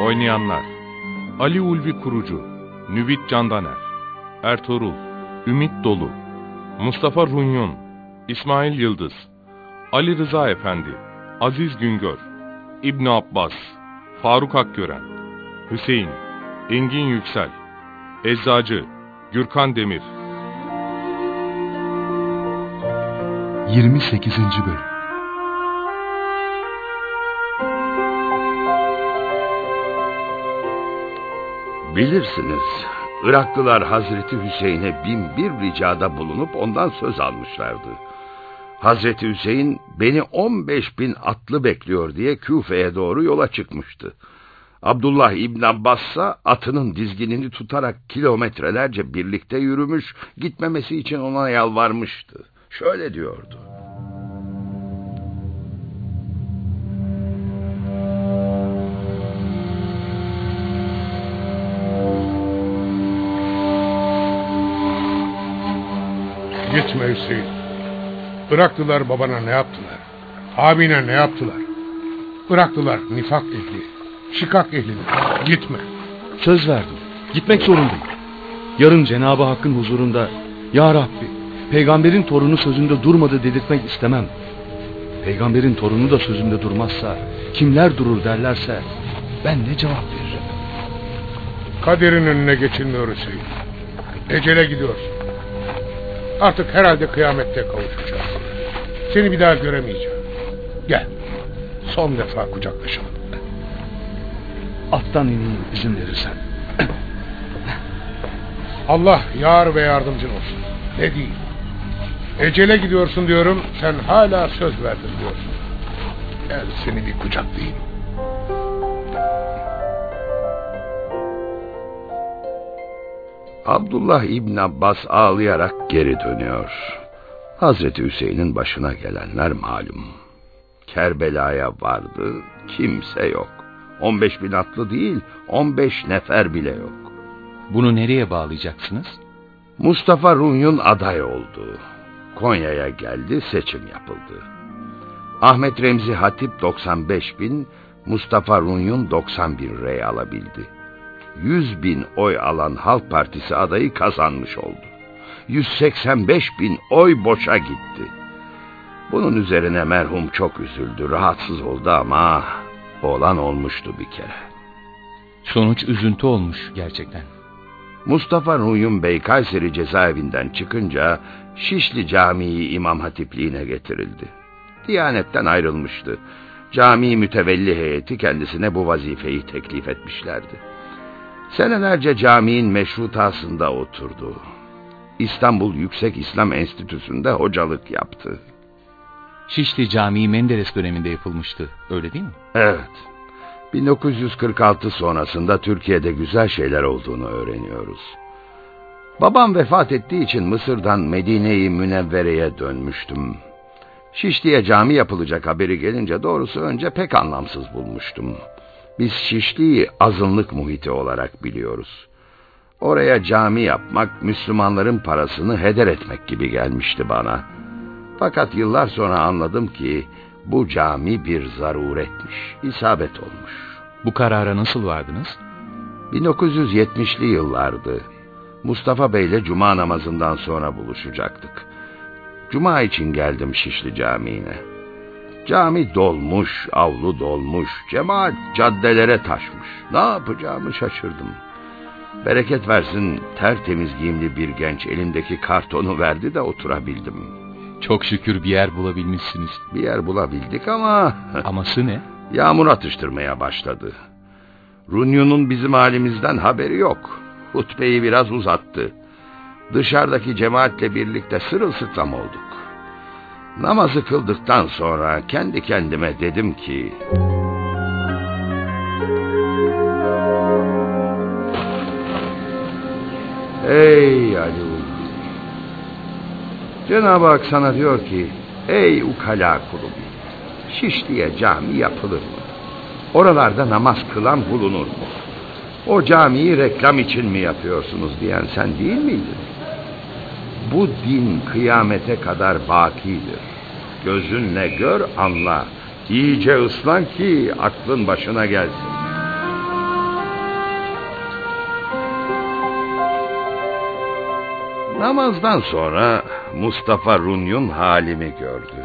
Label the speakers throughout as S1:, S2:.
S1: Oynayanlar Ali Ulvi Kurucu Nüvit Candaner Ertuğrul Ümit Dolu Mustafa Runyon İsmail Yıldız Ali Rıza Efendi Aziz Güngör İbn Abbas Faruk Akgören Hüseyin Engin Yüksel Eczacı Gürkan Demir
S2: 28. Bölüm
S3: Bilirsiniz, Iraklılar Hazreti Hüseyin'e bin bir ricada bulunup ondan söz almışlardı. Hazreti Hüseyin beni on beş bin atlı bekliyor diye Küfe'ye doğru yola çıkmıştı. Abdullah İbn Abbas ise atının dizginini tutarak kilometrelerce birlikte yürümüş, gitmemesi için ona yalvarmıştı. Şöyle diyordu.
S4: Gitme Hüseyin. Bıraktılar babana ne yaptılar? Abine ne yaptılar? Bıraktılar nifak ehli, şikak ehlini. Gitme.
S2: Söz verdim. Gitmek zorundayım. Yarın Cenab-ı Hakk'ın huzurunda Ya Rabbi, peygamberin torunu sözünde durmadı dedirtmek istemem. Peygamberin torunu da sözünde durmazsa, kimler durur derlerse ben ne cevap veririm?
S4: Kaderin önüne geçilmiyor Hüseyin. Ecele gidiyorsun. Artık herhalde kıyamette kavuşacağız. Seni bir daha göremeyeceğim. Gel. Son defa kucaklaşalım.
S2: Attan ineyim izin verirsen.
S4: Allah yar ve yardımcın olsun. Ne diyeyim? Ecele gidiyorsun diyorum, sen hala söz verdin diyorsun. Gel seni bir kucaklayayım.
S3: Abdullah İbn Abbas ağlayarak geri dönüyor. Hazreti Hüseyin'in başına gelenler malum. Kerbela'ya vardı, kimse yok. 15 bin atlı değil, 15 nefer bile yok.
S5: Bunu nereye bağlayacaksınız?
S3: Mustafa Runyun aday oldu. Konya'ya geldi, seçim yapıldı. Ahmet Remzi Hatip 95 bin, Mustafa Runyun 91 rey alabildi. 100 bin oy alan Halk Partisi adayı kazanmış oldu. 185 bin oy boşa gitti. Bunun üzerine merhum çok üzüldü, rahatsız oldu ama olan olmuştu bir kere.
S5: Sonuç üzüntü olmuş gerçekten.
S3: Mustafa Ruyum Bey Kayseri cezaevinden çıkınca Şişli Camii İmam Hatipliğine getirildi. Diyanetten ayrılmıştı. Cami mütevelli heyeti kendisine bu vazifeyi teklif etmişlerdi. Senelerce caminin meşrutasında oturdu. İstanbul Yüksek İslam Enstitüsü'nde hocalık yaptı.
S5: Şişli Camii Menderes döneminde yapılmıştı, öyle değil mi?
S3: Evet. 1946 sonrasında Türkiye'de güzel şeyler olduğunu öğreniyoruz. Babam vefat ettiği için Mısır'dan Medine-i Münevvere'ye dönmüştüm. Şişli'ye cami yapılacak haberi gelince doğrusu önce pek anlamsız bulmuştum. Biz Şişli'yi azınlık muhiti olarak biliyoruz. Oraya cami yapmak Müslümanların parasını heder etmek gibi gelmişti bana. Fakat yıllar sonra anladım ki bu cami bir zaruretmiş, isabet olmuş.
S5: Bu karara nasıl vardınız?
S3: 1970'li yıllardı. Mustafa Bey'le cuma namazından sonra buluşacaktık. Cuma için geldim Şişli Camii'ne. Cami dolmuş, avlu dolmuş, cemaat caddelere taşmış. Ne yapacağımı şaşırdım. Bereket versin tertemiz giyimli bir genç elindeki kartonu verdi de oturabildim.
S5: Çok şükür bir yer bulabilmişsiniz.
S3: Bir yer bulabildik ama...
S5: Aması ne?
S3: Yağmur atıştırmaya başladı. Runyon'un bizim halimizden haberi yok. Hutbeyi biraz uzattı. Dışarıdaki cemaatle birlikte sırılsıklam olduk. Namazı kıldıktan sonra kendi kendime dedim ki... Ey Ali Ulvi! Cenab-ı Hak sana diyor ki... Ey ukala kulubi! Şişli'ye cami yapılır mı? Oralarda namaz kılan bulunur mu? O camiyi reklam için mi yapıyorsunuz diyen sen değil miydin? Bu din kıyamete kadar bakidir. Gözünle gör anla. İyice ıslan ki aklın başına gelsin. Namazdan sonra Mustafa Runyun halimi gördü.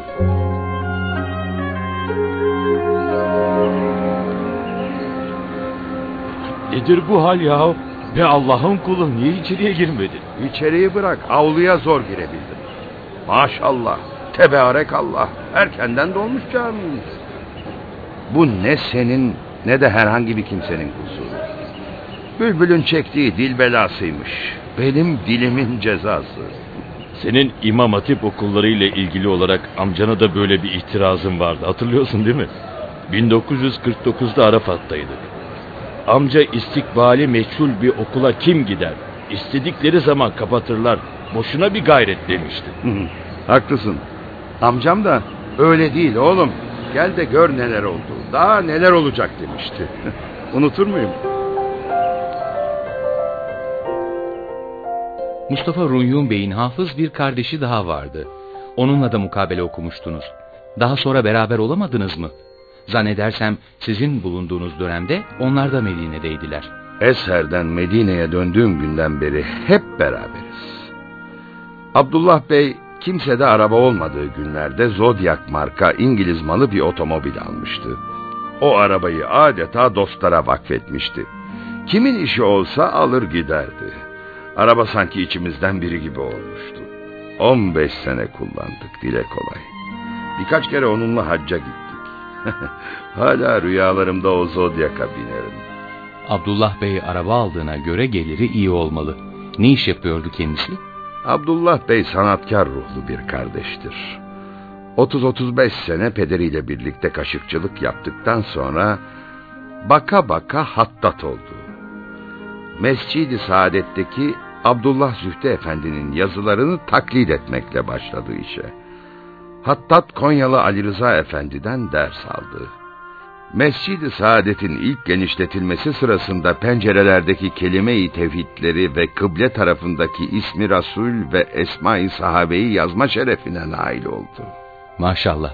S6: Nedir bu hal ya? Allah'ın kulu niye içeriye girmedin?
S3: İçeriği bırak avluya zor girebildim. Maşallah, tebarek Allah, erkenden dolmuş camimiz. Bu ne senin ne de herhangi bir kimsenin kusuru. Bülbülün çektiği dil belasıymış. Benim dilimin cezası.
S6: Senin İmam Hatip okulları ile ilgili olarak amcana da böyle bir itirazın vardı. Hatırlıyorsun değil mi? 1949'da Arafat'taydık. Amca istikbali meçhul bir okula kim gider? İstedikleri zaman kapatırlar. Boşuna bir gayret demişti.
S3: Haklısın. Amcam da öyle değil oğlum. Gel de gör neler oldu. Daha neler olacak demişti. Unutur muyum?
S5: Mustafa Runyun Bey'in hafız bir kardeşi daha vardı. Onunla da mukabele okumuştunuz. Daha sonra beraber olamadınız mı? Zannedersem sizin bulunduğunuz dönemde onlar da Medine'deydiler.
S3: Esher'den Medine'ye döndüğüm günden beri hep beraberiz. Abdullah Bey kimsede araba olmadığı günlerde Zodiac marka İngiliz malı bir otomobil almıştı. O arabayı adeta dostlara vakfetmişti. Kimin işi olsa alır giderdi. Araba sanki içimizden biri gibi olmuştu. 15 sene kullandık dile kolay. Birkaç kere onunla hacca gittik. Hala rüyalarımda o Zodiac'a binerim.
S5: Abdullah Bey araba aldığına göre geliri iyi olmalı. Ne iş yapıyordu kendisi?
S3: Abdullah Bey sanatkar ruhlu bir kardeştir. 30-35 sene pederiyle birlikte kaşıkçılık yaptıktan sonra baka baka hattat oldu. Mescid-i Saadet'teki Abdullah Zühtü Efendi'nin yazılarını taklit etmekle başladı işe. Hattat Konyalı Ali Rıza Efendi'den ders aldı. Mescid-i Saadet'in ilk genişletilmesi sırasında pencerelerdeki kelime-i tevhidleri ve kıble tarafındaki ismi Rasul ve Esma-i Sahabe'yi yazma şerefine nail oldu.
S5: Maşallah,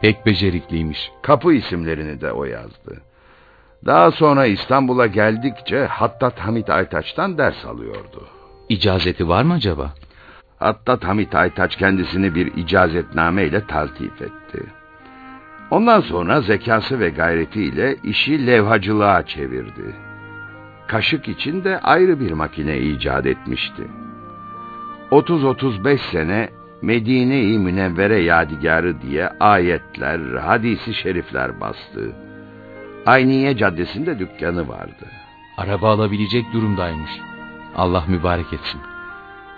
S5: pek becerikliymiş.
S3: Kapı isimlerini de o yazdı. Daha sonra İstanbul'a geldikçe Hattat Hamit Aytaç'tan ders alıyordu.
S5: İcazeti var mı acaba?
S3: Hattat Hamit Aytaç kendisini bir icazetname ile taltif etti. Ondan sonra zekası ve gayretiyle işi levhacılığa çevirdi. Kaşık için de ayrı bir makine icat etmişti. 30-35 sene Medine-i Münevvere yadigarı diye ayetler, hadisi şerifler bastı. Ayniye Caddesi'nde dükkanı vardı.
S5: Araba alabilecek durumdaymış. Allah mübarek etsin.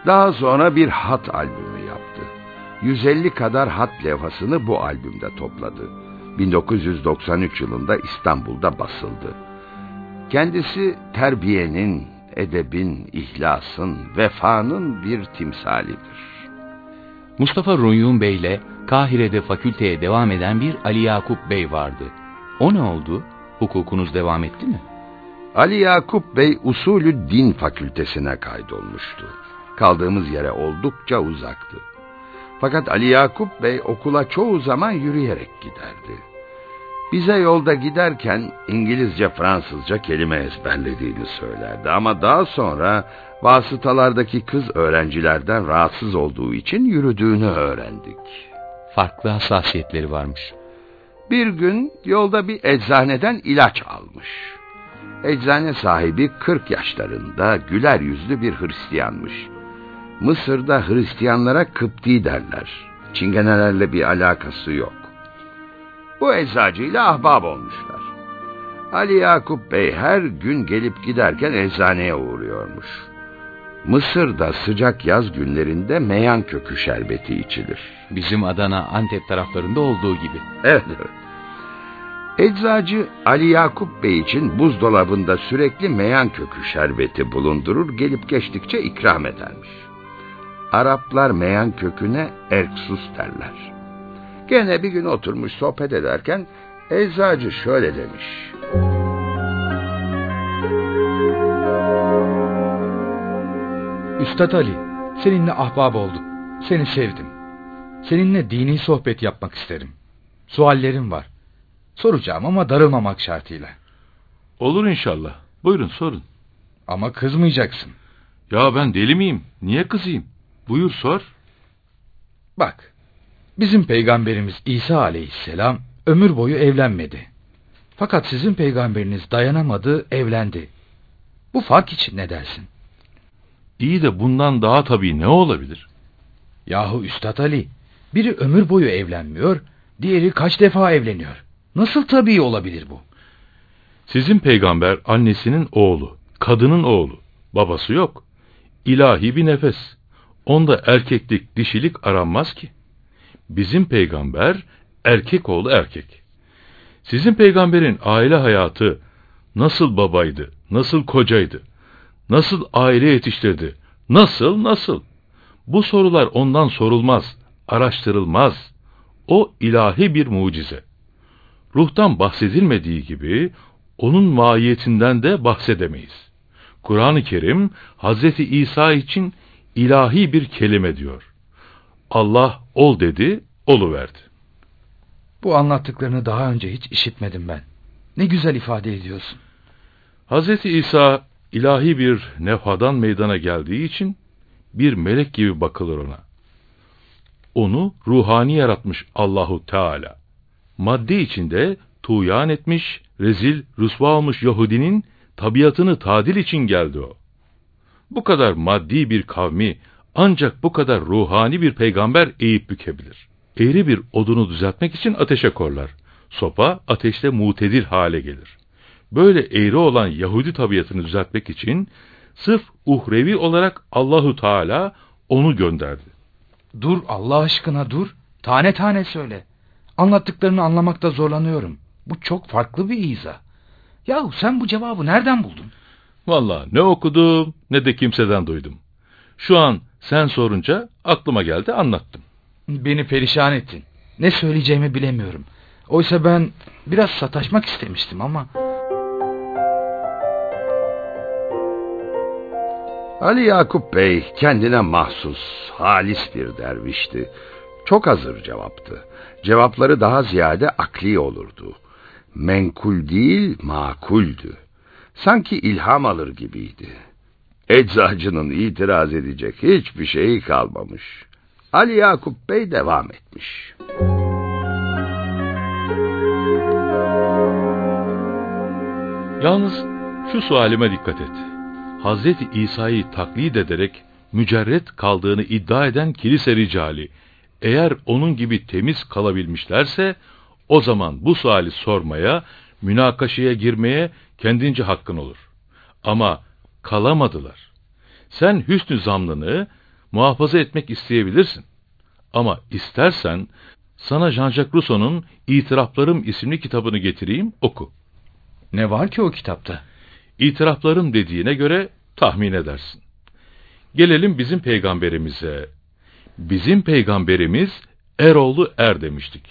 S3: Daha sonra bir hat albümü yaptı. 150 kadar hat levhasını bu albümde topladı. 1993 yılında İstanbul'da basıldı. Kendisi terbiyenin, edebin, ihlasın, vefanın bir timsalidir.
S5: Mustafa Runyun Bey ile Kahire'de fakülteye devam eden bir Ali Yakup Bey vardı. O ne oldu? Hukukunuz devam etti mi?
S3: Ali Yakup Bey usulü din fakültesine kaydolmuştu. Kaldığımız yere oldukça uzaktı. Fakat Ali Yakup Bey okula çoğu zaman yürüyerek giderdi. Bize yolda giderken İngilizce, Fransızca kelime ezberlediğini söylerdi. Ama daha sonra vasıtalardaki kız öğrencilerden rahatsız olduğu için yürüdüğünü öğrendik.
S5: Farklı hassasiyetleri varmış.
S3: Bir gün yolda bir eczaneden ilaç almış. Eczane sahibi 40 yaşlarında güler yüzlü bir Hristiyanmış. Mısır'da Hristiyanlara Kıpti derler. Çingenelerle bir alakası yok. Bu eczacıyla ahbap olmuşlar. Ali Yakup Bey her gün gelip giderken eczaneye uğruyormuş. Mısır'da sıcak yaz günlerinde meyan kökü şerbeti içilir.
S5: Bizim Adana, Antep taraflarında olduğu gibi.
S3: Evet. Eczacı Ali Yakup Bey için buzdolabında sürekli meyan kökü şerbeti bulundurur, gelip geçtikçe ikram edermiş. Araplar meyan köküne erksus derler. Gene bir gün oturmuş sohbet ederken eczacı şöyle demiş.
S7: Üstad Ali, seninle ahbab olduk. Seni sevdim. Seninle dini sohbet yapmak isterim. Suallerim var. Soracağım ama darılmamak şartıyla.
S1: Olur inşallah. Buyurun sorun.
S7: Ama kızmayacaksın.
S1: Ya ben deli miyim? Niye kızayım? Buyur sor.
S7: Bak, bizim peygamberimiz İsa aleyhisselam ömür boyu evlenmedi. Fakat sizin peygamberiniz dayanamadı, evlendi. Bu fark için ne dersin?
S1: İyi de bundan daha tabii ne olabilir?
S7: Yahu Üstad Ali, biri ömür boyu evlenmiyor, diğeri kaç defa evleniyor. Nasıl tabii olabilir bu?
S1: Sizin peygamber annesinin oğlu, kadının oğlu. Babası yok. İlahi bir nefes. Onda erkeklik, dişilik aranmaz ki. Bizim peygamber erkek oğlu erkek. Sizin peygamberin aile hayatı nasıl babaydı, nasıl kocaydı, nasıl aile yetiştirdi, nasıl nasıl? Bu sorular ondan sorulmaz, araştırılmaz. O ilahi bir mucize. Ruhtan bahsedilmediği gibi onun mahiyetinden de bahsedemeyiz. Kur'an-ı Kerim Hazreti İsa için ilahi bir kelime diyor. Allah ol dedi, oluverdi.
S7: Bu anlattıklarını daha önce hiç işitmedim ben. Ne güzel ifade ediyorsun.
S1: Hazreti İsa ilahi bir nefhadan meydana geldiği için bir melek gibi bakılır ona. Onu ruhani yaratmış Allahu Teala. Madde içinde tuğyan etmiş, rezil, rüsva olmuş Yahudinin tabiatını tadil için geldi o. Bu kadar maddi bir kavmi ancak bu kadar ruhani bir peygamber eğip bükebilir. Eğri bir odunu düzeltmek için ateşe korlar. Sopa ateşte mutedil hale gelir. Böyle eğri olan Yahudi tabiatını düzeltmek için sırf uhrevi olarak Allahu Teala onu gönderdi.
S7: Dur Allah aşkına dur. Tane tane söyle. Anlattıklarını anlamakta zorlanıyorum. Bu çok farklı bir izah. Yahu sen bu cevabı nereden buldun?
S1: Vallahi ne okudum ne de kimseden duydum. Şu an sen sorunca aklıma geldi anlattım.
S7: Beni perişan ettin. Ne söyleyeceğimi bilemiyorum. Oysa ben biraz sataşmak istemiştim ama...
S3: Ali Yakup Bey kendine mahsus, halis bir dervişti. Çok hazır cevaptı. Cevapları daha ziyade akli olurdu. Menkul değil, makuldü. Sanki ilham alır gibiydi. Eczacının itiraz edecek hiçbir şeyi kalmamış. Ali Yakup Bey devam etmiş.
S1: Yalnız şu sualime dikkat et. Hazreti İsa'yı taklit ederek mücerret kaldığını iddia eden kilise ricali, eğer onun gibi temiz kalabilmişlerse, o zaman bu suali sormaya, münakaşaya girmeye kendince hakkın olur. Ama kalamadılar. Sen hüsnü zamlını muhafaza etmek isteyebilirsin. Ama istersen sana Jean-Jacques Rousseau'nun İtiraflarım isimli kitabını getireyim, oku.
S7: Ne var ki o kitapta?
S1: İtiraflarım dediğine göre tahmin edersin. Gelelim bizim peygamberimize. Bizim peygamberimiz Eroğlu Er demiştik.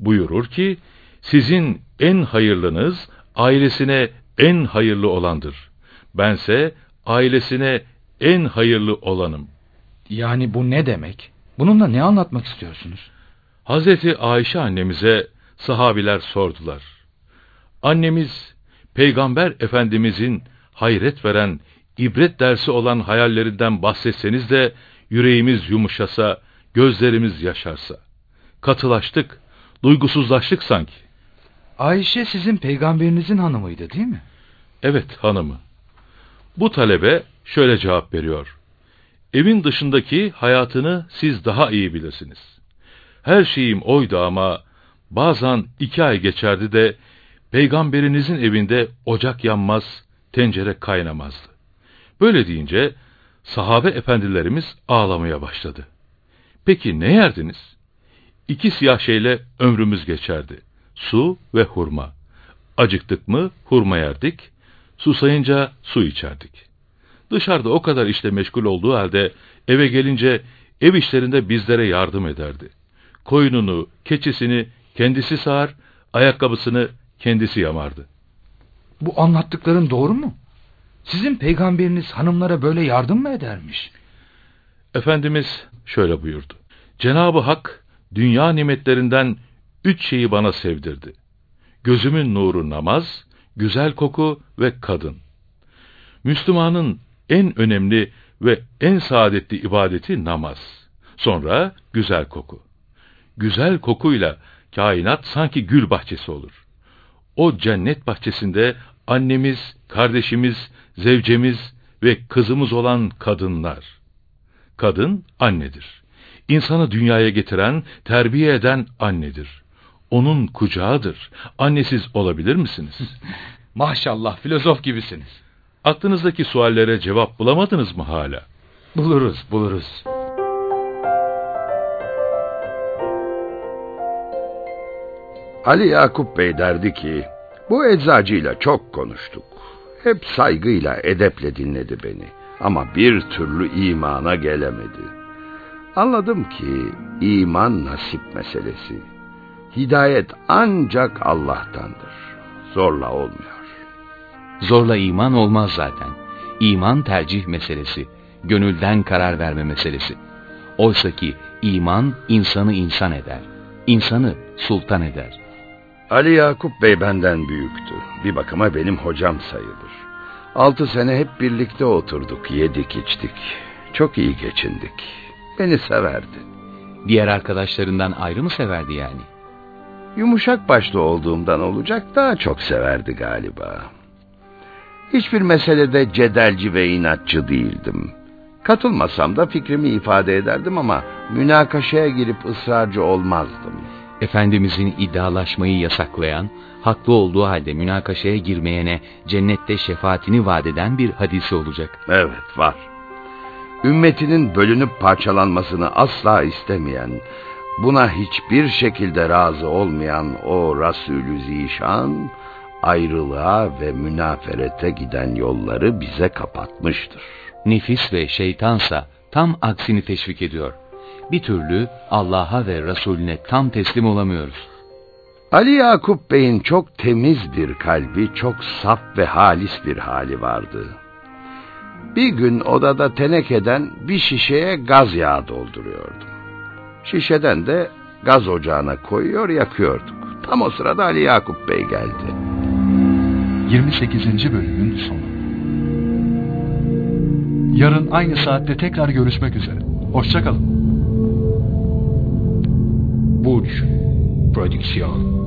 S1: Buyurur ki, sizin en hayırlınız ailesine en hayırlı olandır. Bense ailesine en hayırlı olanım.
S7: Yani bu ne demek? Bununla ne anlatmak istiyorsunuz?
S1: Hazreti Ayşe annemize sahabiler sordular. Annemiz, Peygamber Efendimizin hayret veren, ibret dersi olan hayallerinden bahsetseniz de yüreğimiz yumuşasa, gözlerimiz yaşarsa. Katılaştık, duygusuzlaştık sanki.
S7: Ayşe sizin peygamberinizin hanımıydı değil mi?
S1: Evet hanımı. Bu talebe şöyle cevap veriyor. Evin dışındaki hayatını siz daha iyi bilirsiniz. Her şeyim oydu ama bazen iki ay geçerdi de peygamberinizin evinde ocak yanmaz, tencere kaynamazdı. Böyle deyince Sahabe efendilerimiz ağlamaya başladı. Peki ne yerdiniz? İki siyah şeyle ömrümüz geçerdi. Su ve hurma. Acıktık mı hurma yerdik, susayınca su içerdik. Dışarıda o kadar işle meşgul olduğu halde eve gelince ev işlerinde bizlere yardım ederdi. Koyununu, keçisini kendisi sağar, ayakkabısını kendisi yamardı.
S7: Bu anlattıkların doğru mu? Sizin peygamberiniz hanımlara böyle yardım mı edermiş?
S1: Efendimiz şöyle buyurdu. Cenab-ı Hak dünya nimetlerinden üç şeyi bana sevdirdi. Gözümün nuru namaz, güzel koku ve kadın. Müslümanın en önemli ve en saadetli ibadeti namaz. Sonra güzel koku. Güzel kokuyla kainat sanki gül bahçesi olur. O cennet bahçesinde annemiz, kardeşimiz, zevcemiz ve kızımız olan kadınlar. Kadın annedir. İnsanı dünyaya getiren, terbiye eden annedir. Onun kucağıdır. Annesiz olabilir misiniz?
S7: Maşallah filozof gibisiniz.
S1: Aklınızdaki suallere cevap bulamadınız mı hala?
S7: Buluruz, buluruz.
S3: Ali Yakup Bey derdi ki, bu eczacıyla çok konuştuk. Hep saygıyla, edeple dinledi beni. Ama bir türlü imana gelemedi. Anladım ki iman nasip meselesi. Hidayet ancak Allah'tandır. Zorla olmuyor.
S5: Zorla iman olmaz zaten. İman tercih meselesi, gönülden karar verme meselesi. Oysa ki iman insanı insan eder, insanı sultan eder.
S3: Ali Yakup Bey benden büyüktü. Bir bakıma benim hocam sayılır. Altı sene hep birlikte oturduk, yedik içtik. Çok iyi geçindik. Beni severdi.
S5: Diğer arkadaşlarından ayrı mı severdi yani?
S3: Yumuşak başlı olduğumdan olacak daha çok severdi galiba. Hiçbir meselede cedelci ve inatçı değildim. Katılmasam da fikrimi ifade ederdim ama münakaşaya girip ısrarcı olmazdım.
S5: Efendimizin iddialaşmayı yasaklayan, haklı olduğu halde münakaşaya girmeyene cennette şefaatini vaat eden bir hadisi olacak.
S3: Evet var. Ümmetinin bölünüp parçalanmasını asla istemeyen, buna hiçbir şekilde razı olmayan o Resulü Zişan, ayrılığa ve münaferete giden yolları bize kapatmıştır.
S5: Nefis ve şeytansa tam aksini teşvik ediyor. Bir türlü Allah'a ve Resulüne tam teslim olamıyoruz.
S3: Ali Yakup Bey'in çok temiz bir kalbi, çok saf ve halis bir hali vardı. Bir gün odada tenekeden bir şişeye gaz yağı dolduruyordum. Şişeden de gaz ocağına koyuyor yakıyorduk. Tam o sırada Ali Yakup Bey geldi.
S8: 28. bölümün sonu. Yarın aynı saatte tekrar görüşmek üzere. Hoşçakalın.
S9: Burç Prodüksiyon